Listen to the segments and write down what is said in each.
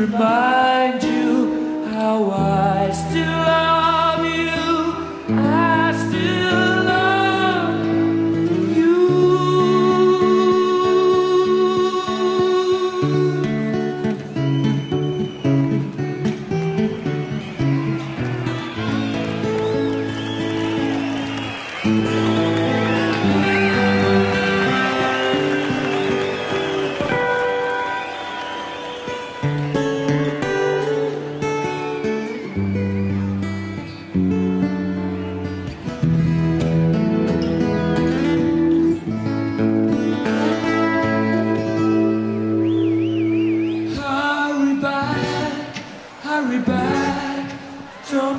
goodbye.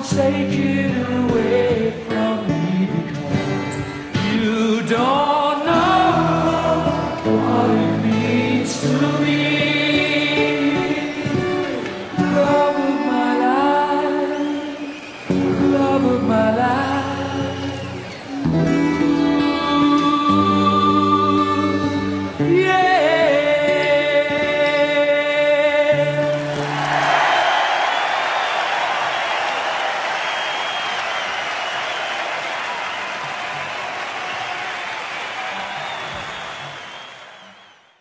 take it away